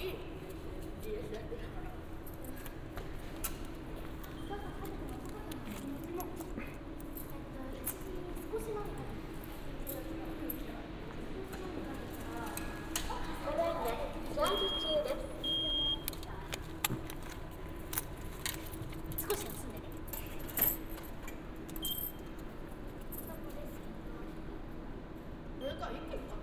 一個一個。